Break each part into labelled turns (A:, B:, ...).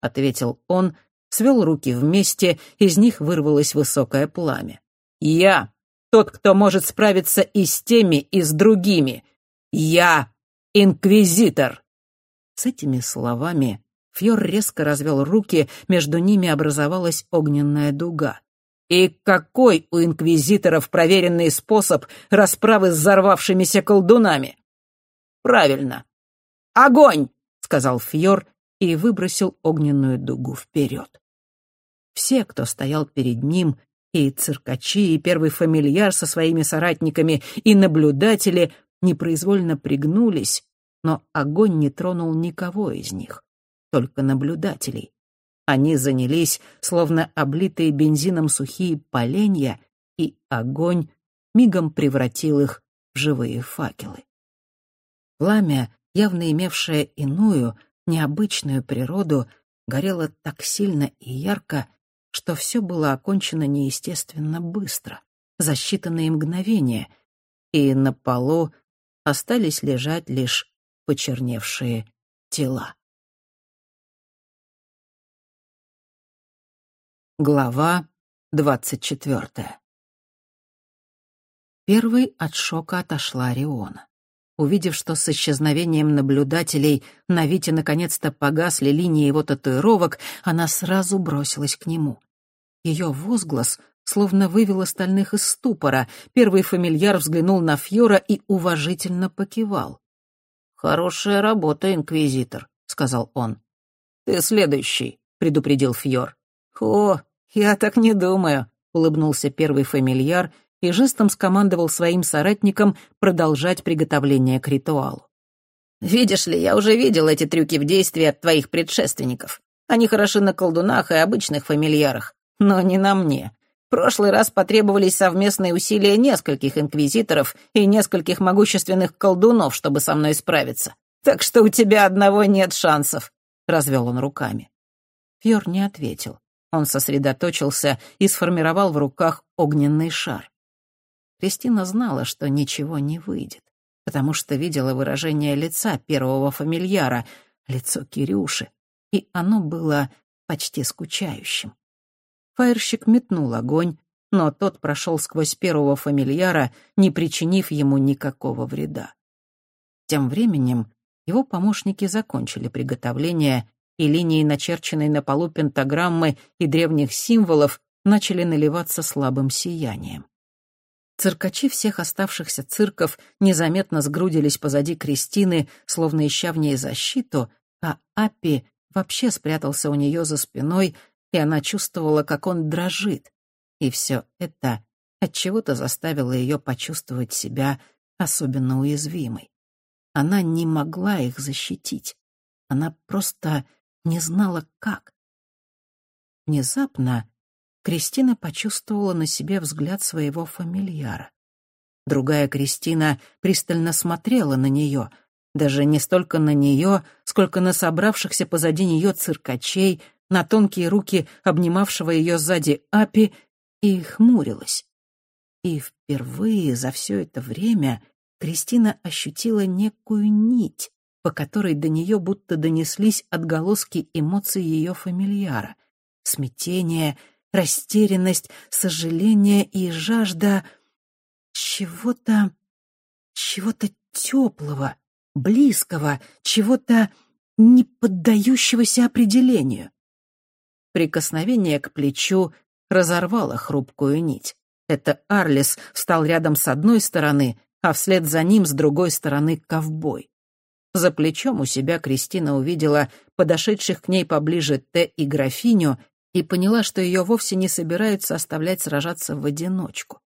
A: — ответил он, свел руки вместе, из них вырвалось высокое пламя. «Я — тот, кто может справиться и с теми, и с другими. Я — инквизитор!» С этими словами Фьор резко развел руки, между ними образовалась огненная дуга. «И какой у инквизиторов проверенный способ расправы с взорвавшимися колдунами?» «Правильно. Огонь!» — сказал Фьор и выбросил огненную дугу вперед. Все, кто стоял перед ним, и циркачи, и первый фамильяр со своими соратниками, и наблюдатели непроизвольно пригнулись, но огонь не тронул никого из них, только наблюдателей. Они занялись, словно облитые бензином сухие поленья, и огонь мигом превратил их в живые факелы. Пламя, явно имевшее иную, необычную природу, горело так сильно и ярко, что все было окончено неестественно быстро, за считанные мгновения, и на полу остались лежать лишь почерневшие тела. Глава двадцать четвертая. Первой от шока отошла Риона. Увидев, что с исчезновением наблюдателей на Вите наконец-то погасли линии его татуировок, она сразу бросилась к нему. Ее возглас словно вывел остальных из ступора. Первый фамильяр взглянул на Фьора и уважительно покивал. «Хорошая работа, инквизитор», — сказал он. «Ты следующий», — предупредил Фьор. «О, я так не думаю», — улыбнулся первый фамильяр и жестом скомандовал своим соратникам продолжать приготовление к ритуалу. «Видишь ли, я уже видел эти трюки в действии от твоих предшественников. Они хороши на колдунах и обычных фамильярах, но не на мне. В прошлый раз потребовались совместные усилия нескольких инквизиторов и нескольких могущественных колдунов, чтобы со мной справиться. Так что у тебя одного нет шансов», — развел он руками. Фьор не ответил. Он сосредоточился и сформировал в руках огненный шар. Кристина знала, что ничего не выйдет, потому что видела выражение лица первого фамильяра, лицо Кирюши, и оно было почти скучающим. Фаерщик метнул огонь, но тот прошел сквозь первого фамильяра, не причинив ему никакого вреда. Тем временем его помощники закончили приготовление, и линии, начерченной на полу пентаграммы и древних символов, начали наливаться слабым сиянием. Циркачи всех оставшихся цирков незаметно сгрудились позади Кристины, словно ища в ней защиту, а Аппи вообще спрятался у нее за спиной, и она чувствовала, как он дрожит. И все это отчего-то заставило ее почувствовать себя особенно уязвимой. Она не могла их защитить. Она просто не знала, как. Внезапно Кристина почувствовала на себе взгляд своего фамильяра. Другая Кристина пристально смотрела на нее, даже не столько на нее, сколько на собравшихся позади нее циркачей, на тонкие руки обнимавшего ее сзади Апи, и хмурилась. И впервые за все это время Кристина ощутила некую нить, по которой до нее будто донеслись отголоски эмоций ее фамильяра. Смятение — растерянность, сожаление и жажда чего-то, чего-то теплого, близкого, чего-то не поддающегося определению. Прикосновение к плечу разорвало хрупкую нить. Это Арлис встал рядом с одной стороны, а вслед за ним с другой стороны ковбой. За плечом у себя Кристина увидела подошедших к ней поближе Т и графиню и поняла, что ее вовсе не собираются оставлять сражаться в одиночку.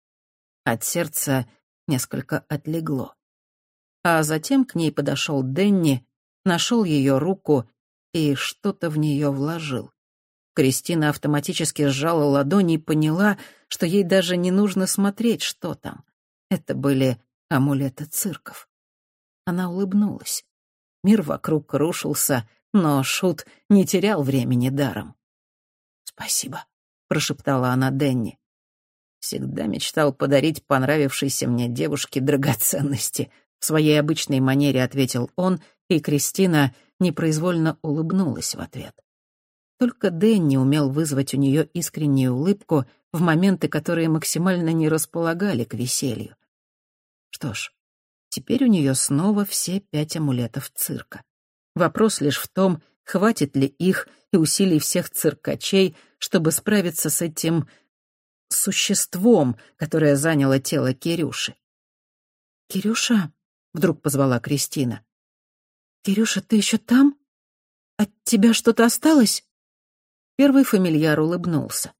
A: От сердца несколько отлегло. А затем к ней подошел Денни, нашел ее руку и что-то в нее вложил. Кристина автоматически сжала ладони и поняла, что ей даже не нужно смотреть, что там. Это были амулеты цирков. Она улыбнулась. Мир вокруг рушился, но Шут не терял времени даром. «Спасибо», — прошептала она Денни. Всегда мечтал подарить понравившейся мне девушке драгоценности. В своей обычной манере ответил он, и Кристина непроизвольно улыбнулась в ответ. Только Дэнни умел вызвать у нее искреннюю улыбку в моменты, которые максимально не располагали к веселью. Что ж, теперь у нее снова все пять амулетов цирка. Вопрос лишь в том, хватит ли их и усилий всех циркачей, чтобы справиться с этим существом, которое заняло тело Кирюши. «Кирюша?» — вдруг позвала Кристина. «Кирюша, ты еще там? От тебя что-то осталось?» Первый фамильяр улыбнулся.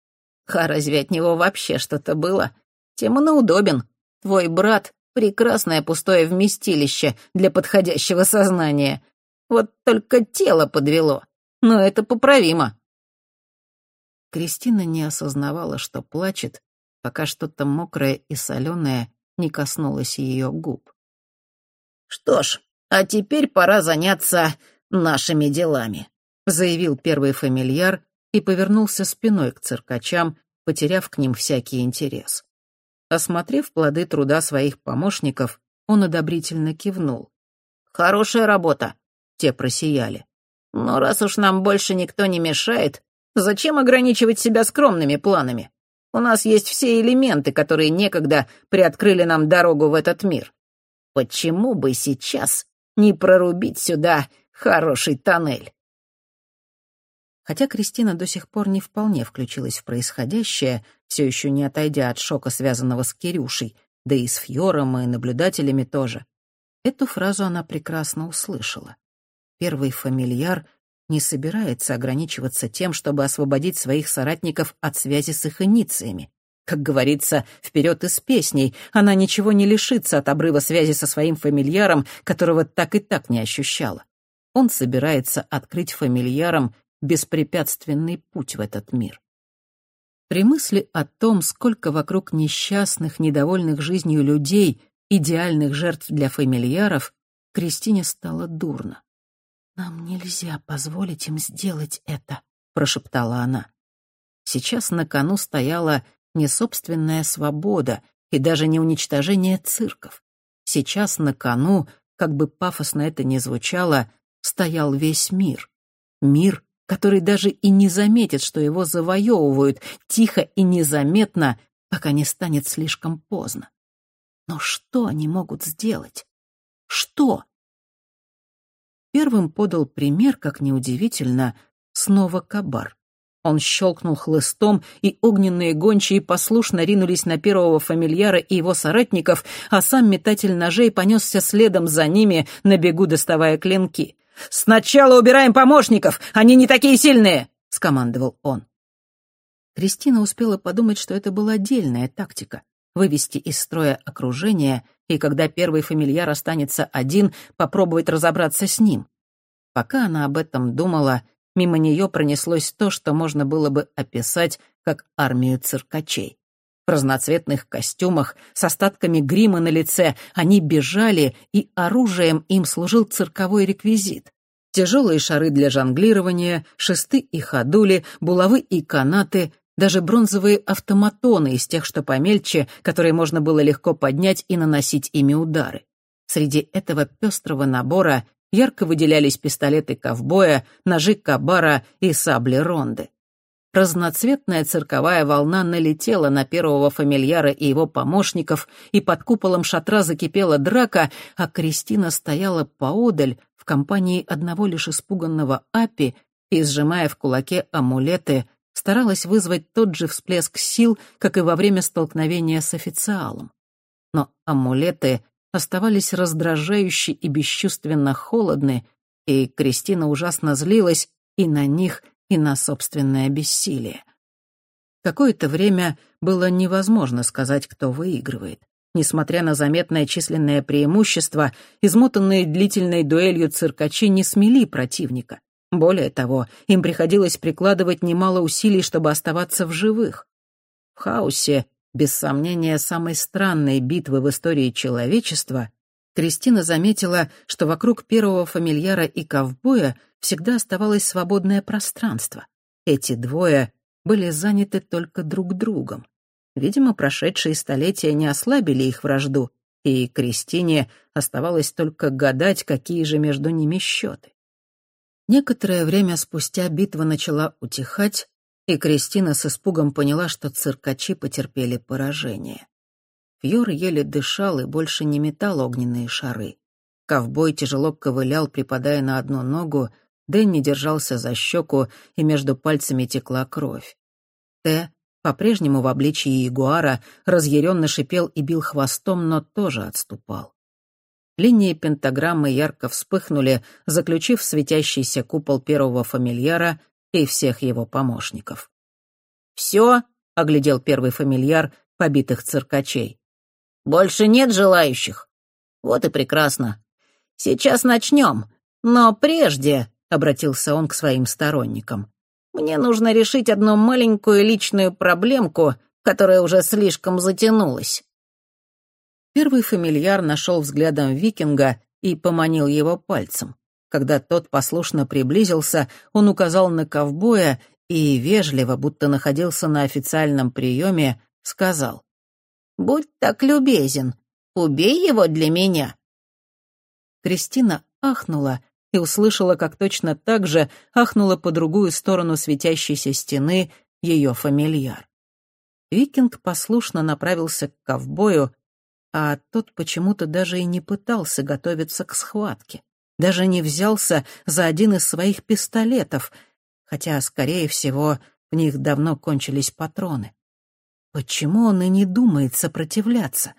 A: «А разве от него вообще что-то было? Темно удобен. Твой брат — прекрасное пустое вместилище для подходящего сознания. Вот только тело подвело. Но это поправимо». Кристина не осознавала, что плачет, пока что-то мокрое и соленое не коснулось ее губ. «Что ж, а теперь пора заняться нашими делами», — заявил первый фамильяр и повернулся спиной к циркачам, потеряв к ним всякий интерес. Осмотрев плоды труда своих помощников, он одобрительно кивнул. «Хорошая работа», — те просияли. «Но раз уж нам больше никто не мешает, зачем ограничивать себя скромными планами? У нас есть все элементы, которые некогда приоткрыли нам дорогу в этот мир. Почему бы сейчас не прорубить сюда хороший тоннель?» Хотя Кристина до сих пор не вполне включилась в происходящее, все еще не отойдя от шока, связанного с Кирюшей, да и с Фьором и наблюдателями тоже, эту фразу она прекрасно услышала. Первый фамильяр не собирается ограничиваться тем, чтобы освободить своих соратников от связи с их инициями. Как говорится, вперед из песней, она ничего не лишится от обрыва связи со своим фамильяром, которого так и так не ощущала. Он собирается открыть фамильярам беспрепятственный путь в этот мир. При мысли о том, сколько вокруг несчастных, недовольных жизнью людей, идеальных жертв для фамильяров, Кристине стало дурно. «Нам нельзя позволить им сделать это», — прошептала она. Сейчас на кону стояла не собственная свобода и даже не уничтожение цирков. Сейчас на кону, как бы пафосно это ни звучало, стоял весь мир. Мир, который даже и не заметит, что его завоевывают, тихо и незаметно, пока не станет слишком поздно. Но что они могут сделать? Что? Первым подал пример, как неудивительно, снова Кабар. Он щелкнул хлыстом, и огненные гончие послушно ринулись на первого фамильяра и его соратников, а сам метатель ножей понесся следом за ними, на бегу доставая клинки. «Сначала убираем помощников! Они не такие сильные!» — скомандовал он. Кристина успела подумать, что это была отдельная тактика — вывести из строя окружение, и когда первый фамильяр останется один, попробовать разобраться с ним. Пока она об этом думала, мимо нее пронеслось то, что можно было бы описать как армию циркачей. В разноцветных костюмах, с остатками грима на лице, они бежали, и оружием им служил цирковой реквизит. Тяжелые шары для жонглирования, шесты и ходули, булавы и канаты, даже бронзовые автоматоны из тех, что помельче, которые можно было легко поднять и наносить ими удары. Среди этого пестрого набора ярко выделялись пистолеты ковбоя, ножи кабара и сабли ронды. Разноцветная цирковая волна налетела на первого фамильяра и его помощников, и под куполом шатра закипела драка, а Кристина стояла поодаль в компании одного лишь испуганного Апи и, сжимая в кулаке амулеты, старалась вызвать тот же всплеск сил, как и во время столкновения с официалом. Но амулеты оставались раздражающе и бесчувственно холодны, и Кристина ужасно злилась и на них, и на собственное бессилие. Какое-то время было невозможно сказать, кто выигрывает. Несмотря на заметное численное преимущество, измотанные длительной дуэлью циркачи не смели противника. Более того, им приходилось прикладывать немало усилий, чтобы оставаться в живых. В хаосе, без сомнения, самой странной битвы в истории человечества, Кристина заметила, что вокруг первого фамильяра и ковбоя всегда оставалось свободное пространство. Эти двое были заняты только друг другом. Видимо, прошедшие столетия не ослабили их вражду, и Кристине оставалось только гадать, какие же между ними счеты. Некоторое время спустя битва начала утихать, и Кристина с испугом поняла, что циркачи потерпели поражение. Фьор еле дышал и больше не метал огненные шары. Ковбой тяжело ковылял, припадая на одну ногу, Дэнни держался за щеку, и между пальцами текла кровь. Т, по-прежнему в обличии ягуара, разъяренно шипел и бил хвостом, но тоже отступал. Линии пентаграммы ярко вспыхнули, заключив светящийся купол первого фамильяра и всех его помощников. «Все?» — оглядел первый фамильяр побитых циркачей. «Больше нет желающих? Вот и прекрасно. Сейчас начнем. Но прежде...» — обратился он к своим сторонникам. «Мне нужно решить одну маленькую личную проблемку, которая уже слишком затянулась». Первый фамильяр нашел взглядом викинга и поманил его пальцем. Когда тот послушно приблизился, он указал на ковбоя и вежливо, будто находился на официальном приеме, сказал «Будь так любезен, убей его для меня». Кристина ахнула и услышала, как точно так же ахнула по другую сторону светящейся стены ее фамильяр. Викинг послушно направился к ковбою, а тот почему-то даже и не пытался готовиться к схватке, даже не взялся за один из своих пистолетов, хотя, скорее всего, в них давно кончились патроны. Почему он и не думает сопротивляться?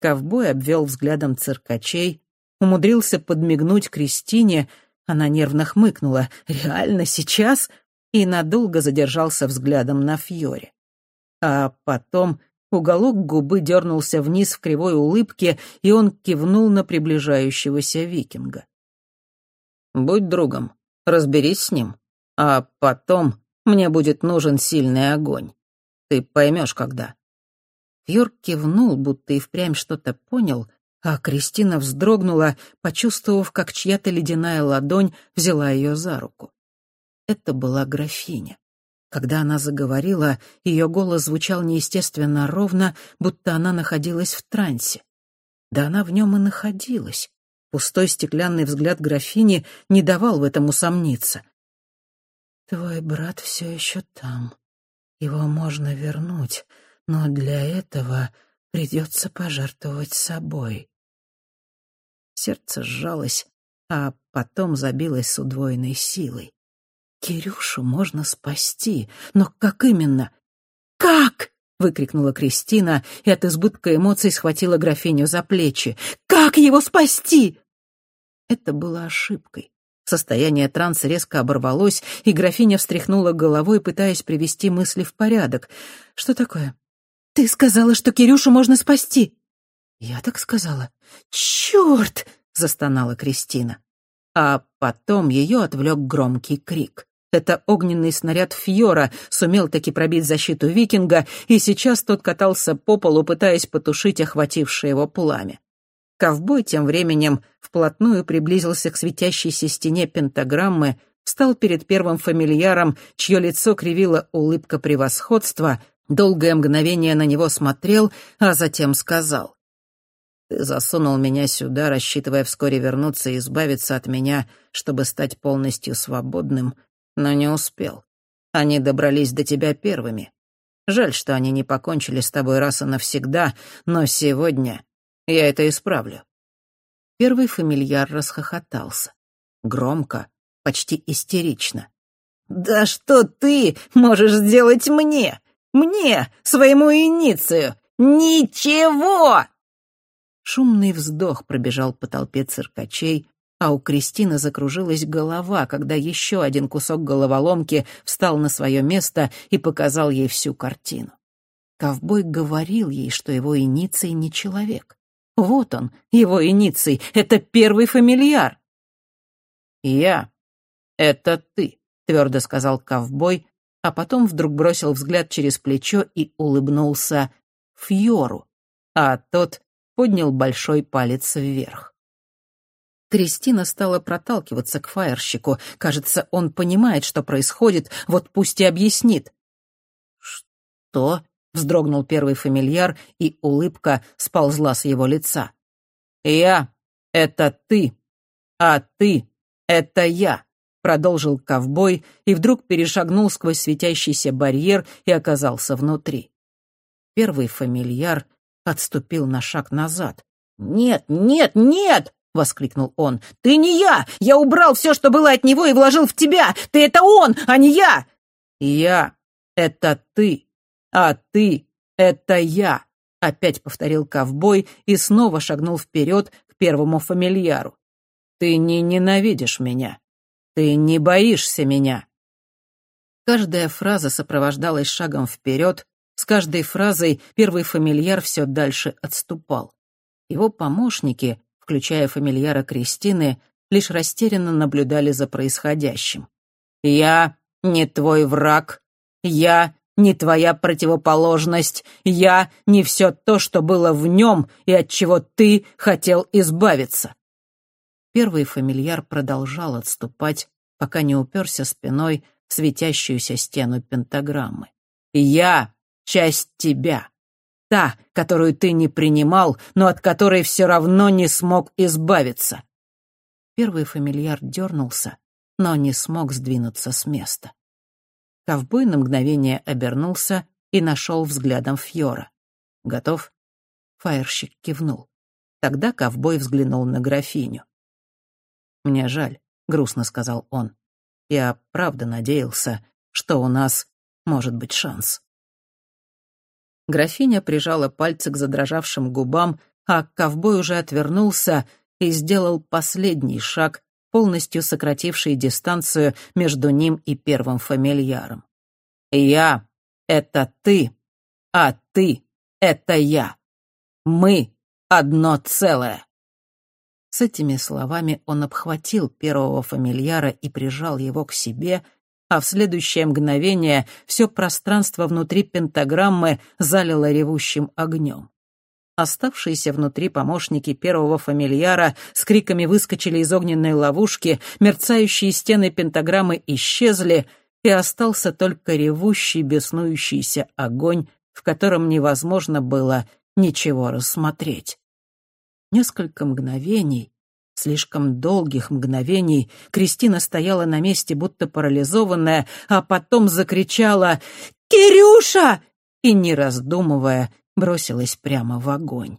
A: Ковбой обвел взглядом циркачей, умудрился подмигнуть Кристине, она нервно хмыкнула «Реально сейчас?» и надолго задержался взглядом на Фьоре. А потом Уголок губы дернулся вниз в кривой улыбке, и он кивнул на приближающегося викинга. «Будь другом, разберись с ним, а потом мне будет нужен сильный огонь. Ты поймешь, когда». Фьорк кивнул, будто и впрямь что-то понял, а Кристина вздрогнула, почувствовав, как чья-то ледяная ладонь взяла ее за руку. Это была графиня. Когда она заговорила, ее голос звучал неестественно ровно, будто она находилась в трансе. Да она в нем и находилась. Пустой стеклянный взгляд графини не давал в этом усомниться. «Твой брат все еще там. Его можно вернуть, но для этого придется пожертвовать собой». Сердце сжалось, а потом забилось с удвоенной силой. Кирюшу можно спасти, но как именно? Как? выкрикнула Кристина и от избытка эмоций схватила графиню за плечи. Как его спасти? Это было ошибкой. Состояние транса резко оборвалось, и графиня встряхнула головой, пытаясь привести мысли в порядок. Что такое? Ты сказала, что Кирюшу можно спасти. Я так сказала. Черт! застонала Кристина. А потом ее отвлек громкий крик. Это огненный снаряд Фьора сумел таки пробить защиту викинга, и сейчас тот катался по полу, пытаясь потушить охватившее его пламя. Ковбой тем временем вплотную приблизился к светящейся стене пентаграммы, встал перед первым фамильяром, чье лицо кривила улыбка превосходства, долгое мгновение на него смотрел, а затем сказал. «Ты засунул меня сюда, рассчитывая вскоре вернуться и избавиться от меня, чтобы стать полностью свободным, но не успел. Они добрались до тебя первыми. Жаль, что они не покончили с тобой раз и навсегда, но сегодня я это исправлю». Первый фамильяр расхохотался. Громко, почти истерично. «Да что ты можешь сделать мне? Мне, своему иницию? Ничего!» Шумный вздох пробежал по толпе циркачей, а у Кристины закружилась голова, когда еще один кусок головоломки встал на свое место и показал ей всю картину. Ковбой говорил ей, что его иниций не человек. Вот он, его иниций, это первый фамильяр. «Я — это ты», — твердо сказал ковбой, а потом вдруг бросил взгляд через плечо и улыбнулся Фьору, а тот поднял большой палец вверх. Кристина стала проталкиваться к фаерщику. Кажется, он понимает, что происходит, вот пусть и объяснит. «Что?» — вздрогнул первый фамильяр, и улыбка сползла с его лица. «Я — это ты, а ты — это я», продолжил ковбой и вдруг перешагнул сквозь светящийся барьер и оказался внутри. Первый фамильяр отступил на шаг назад. «Нет, нет, нет!» — воскликнул он. «Ты не я! Я убрал все, что было от него, и вложил в тебя! Ты — это он, а не я!» «Я — это ты, а ты — это я!» — опять повторил ковбой и снова шагнул вперед к первому фамильяру. «Ты не ненавидишь меня. Ты не боишься меня». Каждая фраза сопровождалась шагом вперед, с каждой фразой первый фамильяр все дальше отступал. Его помощники, включая фамильяра Кристины, лишь растерянно наблюдали за происходящим. «Я не твой враг. Я не твоя противоположность. Я не все то, что было в нем и от чего ты хотел избавиться». Первый фамильяр продолжал отступать, пока не уперся спиной в светящуюся стену пентаграммы. «Я — часть тебя та, которую ты не принимал, но от которой все равно не смог избавиться. Первый фамильяр дернулся, но не смог сдвинуться с места. Ковбой на мгновение обернулся и нашел взглядом Фьора. «Готов?» Фаерщик кивнул. Тогда ковбой взглянул на графиню. «Мне жаль», — грустно сказал он. «Я правда надеялся, что у нас может быть шанс». Графиня прижала пальцы к задрожавшим губам, а ковбой уже отвернулся и сделал последний шаг, полностью сокративший дистанцию между ним и первым фамильяром. «Я — это ты, а ты — это я. Мы — одно целое». С этими словами он обхватил первого фамильяра и прижал его к себе, а в следующее мгновение все пространство внутри пентаграммы залило ревущим огнем. Оставшиеся внутри помощники первого фамильяра с криками выскочили из огненной ловушки, мерцающие стены пентаграммы исчезли, и остался только ревущий, беснующийся огонь, в котором невозможно было ничего рассмотреть. Несколько мгновений Слишком долгих мгновений Кристина стояла на месте, будто парализованная, а потом закричала «Кирюша!» и, не раздумывая, бросилась прямо в огонь.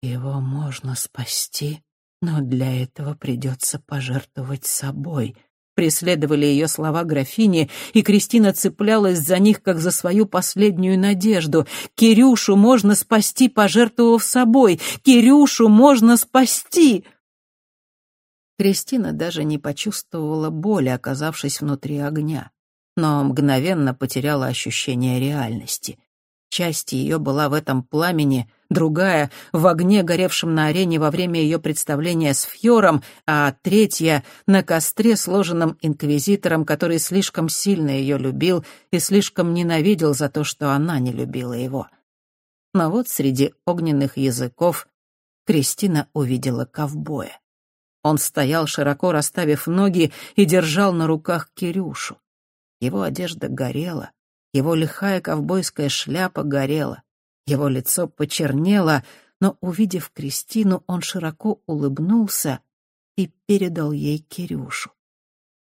A: «Его можно спасти, но для этого придется пожертвовать собой», преследовали ее слова графини, и Кристина цеплялась за них, как за свою последнюю надежду. «Кирюшу можно спасти, пожертвовав собой! Кирюшу можно спасти!» Кристина даже не почувствовала боли, оказавшись внутри огня, но мгновенно потеряла ощущение реальности. Часть ее была в этом пламени, другая — в огне, горевшем на арене во время ее представления с Фьором, а третья — на костре, сложенном инквизитором, который слишком сильно ее любил и слишком ненавидел за то, что она не любила его. Но вот среди огненных языков Кристина увидела ковбоя. Он стоял, широко расставив ноги, и держал на руках Кирюшу. Его одежда горела, его лихая ковбойская шляпа горела, его лицо почернело, но, увидев Кристину, он широко улыбнулся и передал ей Кирюшу.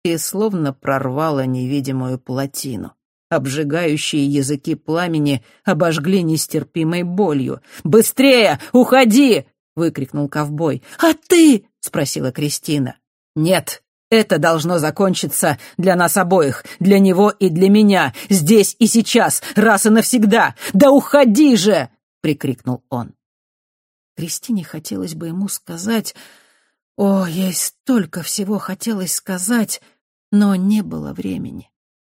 A: И словно прорвало невидимую плотину. Обжигающие языки пламени обожгли нестерпимой болью. «Быстрее! Уходи!» — выкрикнул ковбой. «А ты?» — спросила Кристина. «Нет, это должно закончиться для нас обоих, для него и для меня, здесь и сейчас, раз и навсегда. Да уходи же!» — прикрикнул он. Кристине хотелось бы ему сказать... О, ей столько всего хотелось сказать, но не было времени,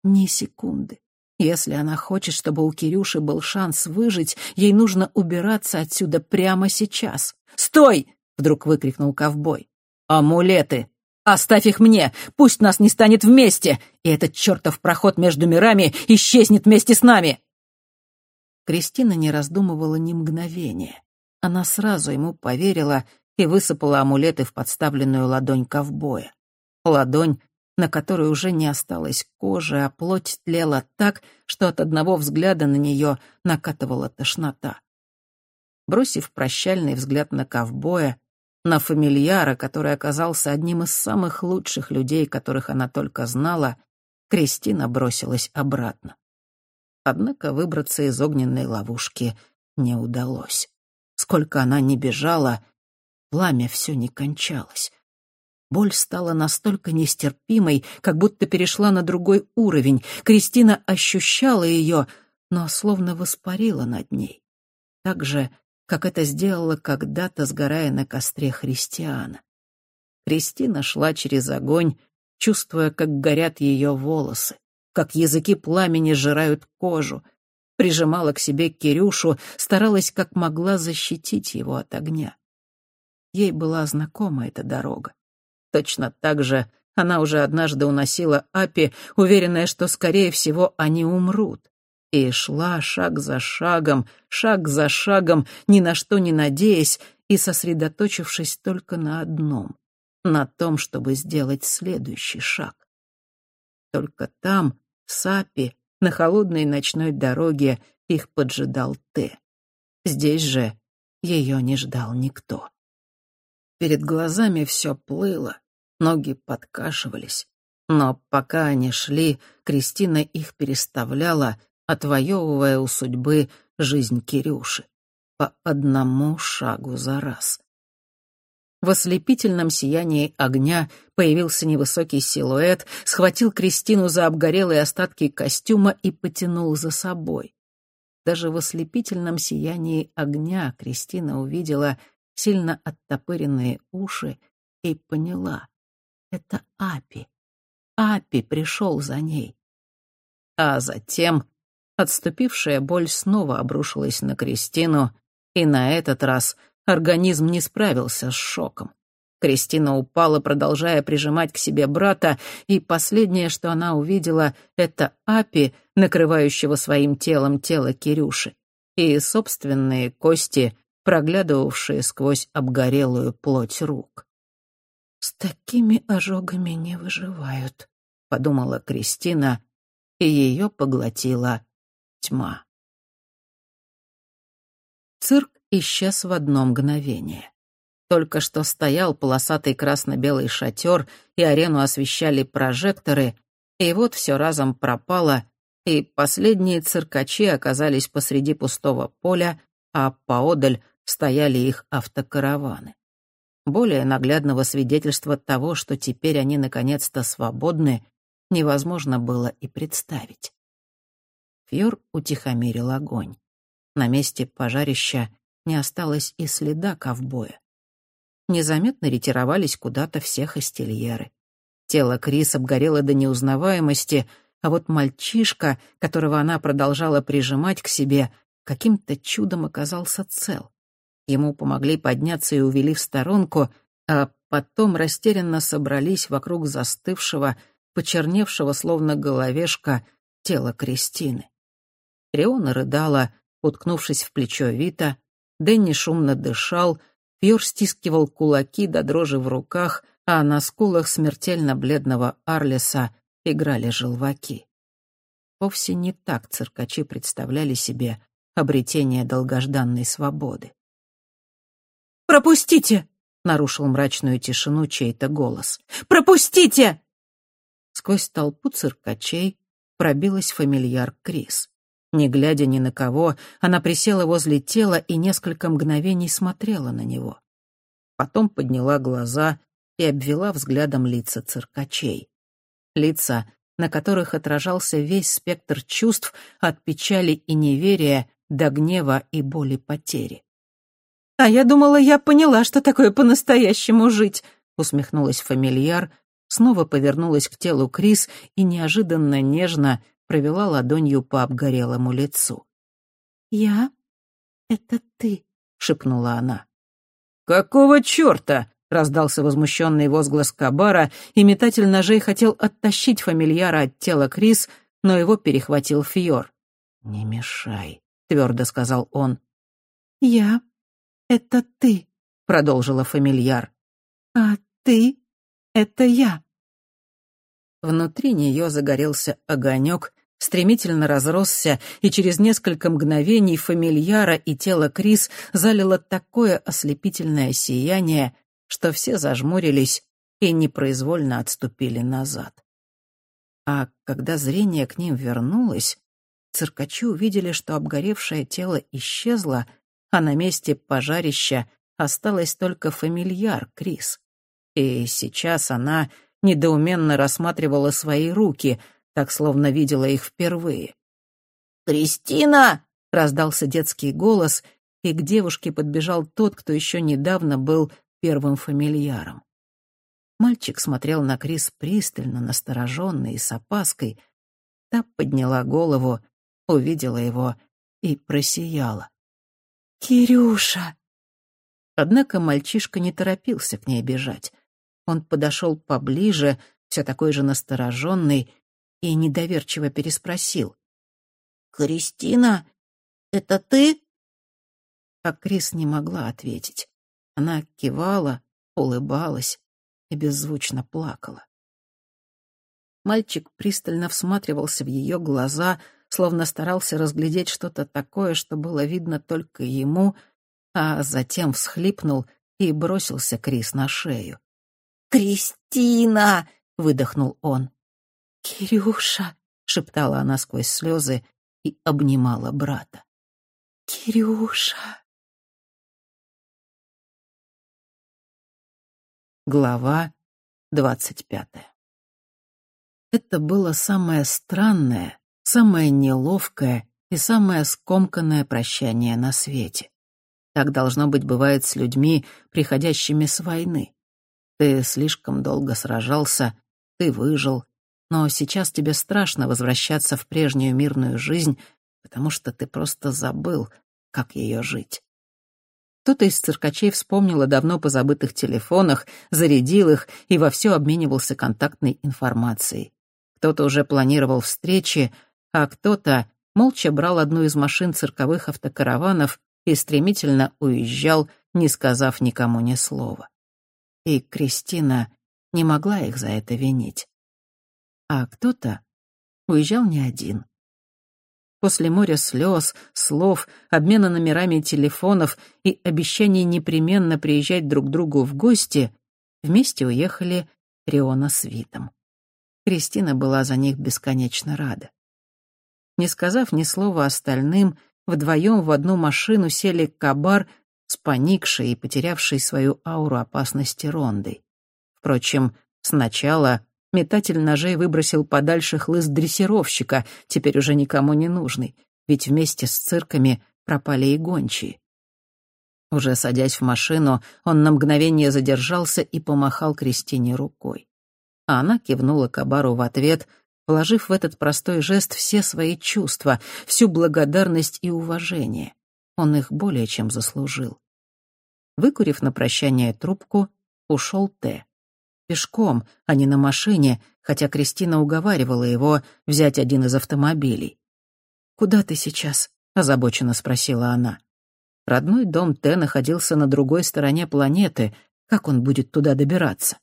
A: ни секунды. Если она хочет, чтобы у Кирюши был шанс выжить, ей нужно убираться отсюда прямо сейчас. «Стой!» — вдруг выкрикнул ковбой. «Амулеты! Оставь их мне! Пусть нас не станет вместе, и этот чертов проход между мирами исчезнет вместе с нами!» Кристина не раздумывала ни мгновения. Она сразу ему поверила и высыпала амулеты в подставленную ладонь ковбоя. Ладонь, на которой уже не осталось кожи, а плоть тлела так, что от одного взгляда на нее накатывала тошнота. Бросив прощальный взгляд на ковбоя, на фамильяра, который оказался одним из самых лучших людей, которых она только знала, Кристина бросилась обратно. Однако выбраться из огненной ловушки не удалось. Сколько она ни бежала, пламя все не кончалось. Боль стала настолько нестерпимой, как будто перешла на другой уровень. Кристина ощущала ее, но словно воспарила над ней. Так же, как это сделала когда-то, сгорая на костре христиана. Кристина шла через огонь, чувствуя, как горят ее волосы, как языки пламени жирают кожу, прижимала к себе Кирюшу, старалась как могла защитить его от огня. Ей была знакома эта дорога. Точно так же она уже однажды уносила Апи, уверенная, что, скорее всего, они умрут. И шла шаг за шагом, шаг за шагом, ни на что не надеясь и сосредоточившись только на одном — на том, чтобы сделать следующий шаг. Только там, в Сапи, на холодной ночной дороге, их поджидал Т. Здесь же ее не ждал никто. Перед глазами все плыло, ноги подкашивались. Но пока они шли, Кристина их переставляла, отвоевывая у судьбы жизнь Кирюши. По одному шагу за раз. В ослепительном сиянии огня появился невысокий силуэт, схватил Кристину за обгорелые остатки костюма и потянул за собой. Даже в ослепительном сиянии огня Кристина увидела сильно оттопыренные уши и поняла — это Апи. Апи пришел за ней. А затем отступившая боль снова обрушилась на Кристину, и на этот раз организм не справился с шоком. Кристина упала, продолжая прижимать к себе брата, и последнее, что она увидела, это Апи, накрывающего своим телом тело Кирюши, и собственные кости, проглядывавшие сквозь обгорелую плоть рук. «С такими ожогами не выживают», — подумала Кристина, и ее поглотила тьма. Цирк исчез в одно мгновение. Только что стоял полосатый красно-белый шатер, и арену освещали прожекторы, и вот все разом пропало, и последние циркачи оказались посреди пустого поля, а поодаль стояли их автокараваны. Более наглядного свидетельства того, что теперь они наконец-то свободны, невозможно было и представить. Фьор утихомирил огонь. На месте пожарища не осталось и следа ковбоя. Незаметно ретировались куда-то все хостельеры. Тело Крис обгорело до неузнаваемости, а вот мальчишка, которого она продолжала прижимать к себе, каким-то чудом оказался цел. Ему помогли подняться и увели в сторонку, а потом растерянно собрались вокруг застывшего, почерневшего словно головешка, тела Кристины. Риона рыдала, уткнувшись в плечо Вита, Дэнни шумно дышал, Фьор стискивал кулаки до дрожи в руках, а на скулах смертельно бледного Арлиса играли желваки. Вовсе не так циркачи представляли себе обретение долгожданной свободы. «Пропустите!» — нарушил мрачную тишину чей-то голос. «Пропустите!» Сквозь толпу циркачей пробилась фамильяр Крис. Не глядя ни на кого, она присела возле тела и несколько мгновений смотрела на него. Потом подняла глаза и обвела взглядом лица циркачей. Лица, на которых отражался весь спектр чувств от печали и неверия до гнева и боли потери. «А я думала, я поняла, что такое по-настоящему жить», — усмехнулась фамильяр, снова повернулась к телу Крис и неожиданно нежно провела ладонью по обгорелому лицу. «Я? Это ты?» — шепнула она. «Какого черта?» — раздался возмущенный возглас Кабара, и метатель ножей хотел оттащить фамильяра от тела Крис, но его перехватил Фьор. «Не мешай», — твердо сказал он. «Я? Это ты», — продолжила фамильяр. «А ты? Это я». Внутри нее загорелся огонек, стремительно разросся, и через несколько мгновений фамильяра и тело Крис залило такое ослепительное сияние, что все зажмурились и непроизвольно отступили назад. А когда зрение к ним вернулось, циркачи увидели, что обгоревшее тело исчезло, а на месте пожарища осталась только фамильяр Крис. И сейчас она недоуменно рассматривала свои руки, так словно видела их впервые. «Кристина!» — раздался детский голос, и к девушке подбежал тот, кто еще недавно был первым фамильяром. Мальчик смотрел на Крис пристально, настороженно и с опаской. Та подняла голову, увидела его и просияла. «Кирюша!» Однако мальчишка не торопился к ней бежать. Он подошел поближе, все такой же настороженный, и недоверчиво переспросил. «Кристина, это ты?» А Крис не могла ответить. Она кивала, улыбалась и беззвучно плакала. Мальчик пристально всматривался в ее глаза, словно старался разглядеть что-то такое, что было видно только ему, а затем всхлипнул и бросился Крис на шею. «Кристина!» — выдохнул он. «Кирюша!» — шептала она сквозь слезы и обнимала брата. «Кирюша!» Глава двадцать пятая. Это было самое странное, самое неловкое и самое скомканное прощание на свете. Так, должно быть, бывает с людьми, приходящими с войны. Ты слишком долго сражался, ты выжил, но сейчас тебе страшно возвращаться в прежнюю мирную жизнь, потому что ты просто забыл, как ее жить. Кто-то из циркачей вспомнил о давно позабытых телефонах, зарядил их и вовсю обменивался контактной информацией. Кто-то уже планировал встречи, а кто-то молча брал одну из машин цирковых автокараванов и стремительно уезжал, не сказав никому ни слова. И Кристина не могла их за это винить. А кто-то уезжал не один. После моря слез, слов, обмена номерами телефонов и обещаний непременно приезжать друг к другу в гости, вместе уехали Риона с Витом. Кристина была за них бесконечно рада. Не сказав ни слова остальным, вдвоем в одну машину сели Кабар с поникшей и потерявшей свою ауру опасности Рондой. Впрочем, сначала метатель ножей выбросил подальше хлыст дрессировщика, теперь уже никому не нужный, ведь вместе с цирками пропали и гончие. Уже садясь в машину, он на мгновение задержался и помахал Кристине рукой. А она кивнула Кабару в ответ — вложив в этот простой жест все свои чувства, всю благодарность и уважение. Он их более чем заслужил. Выкурив на прощание трубку, ушел Т. Пешком, а не на машине, хотя Кристина уговаривала его взять один из автомобилей. «Куда ты сейчас?» — озабоченно спросила она. Родной дом Т находился на другой стороне планеты. Как он будет туда добираться?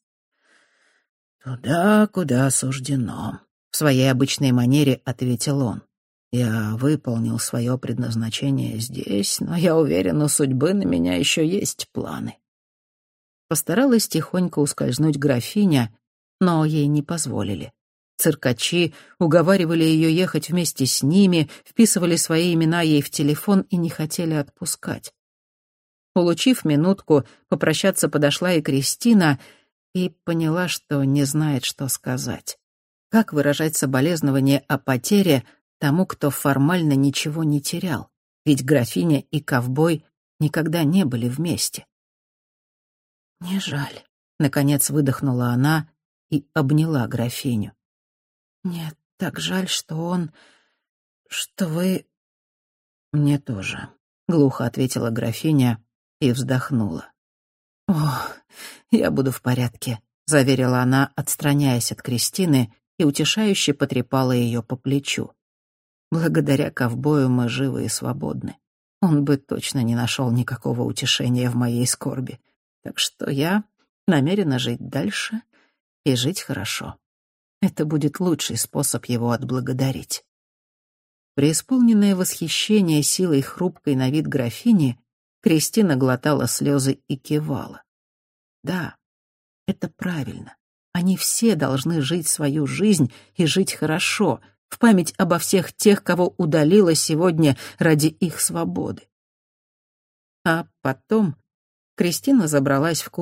A: «Туда, куда суждено», в своей обычной манере ответил он. «Я выполнил свое предназначение здесь, но я уверен, у судьбы на меня еще есть планы». Постаралась тихонько ускользнуть графиня, но ей не позволили. Циркачи уговаривали ее ехать вместе с ними, вписывали свои имена ей в телефон и не хотели отпускать. Улучив минутку, попрощаться подошла и Кристина и поняла, что не знает, что сказать. Как выражать соболезнование о потере тому, кто формально ничего не терял? Ведь графиня и ковбой никогда не были вместе. «Не жаль», — наконец выдохнула она и обняла графиню. «Мне так жаль, что он... что вы...» «Мне тоже», — глухо ответила графиня и вздохнула. «О, я буду в порядке», — заверила она, отстраняясь от Кристины и утешающе потрепала ее по плечу. Благодаря ковбою мы живы и свободны. Он бы точно не нашел никакого утешения в моей скорби. Так что я намерена жить дальше и жить хорошо. Это будет лучший способ его отблагодарить. Преисполненное восхищение силой хрупкой на вид графини, Кристина глотала слезы и кивала. Да, это правильно. Они все должны жить свою жизнь и жить хорошо, в память обо всех тех, кого удалила сегодня ради их свободы. А потом Кристина забралась в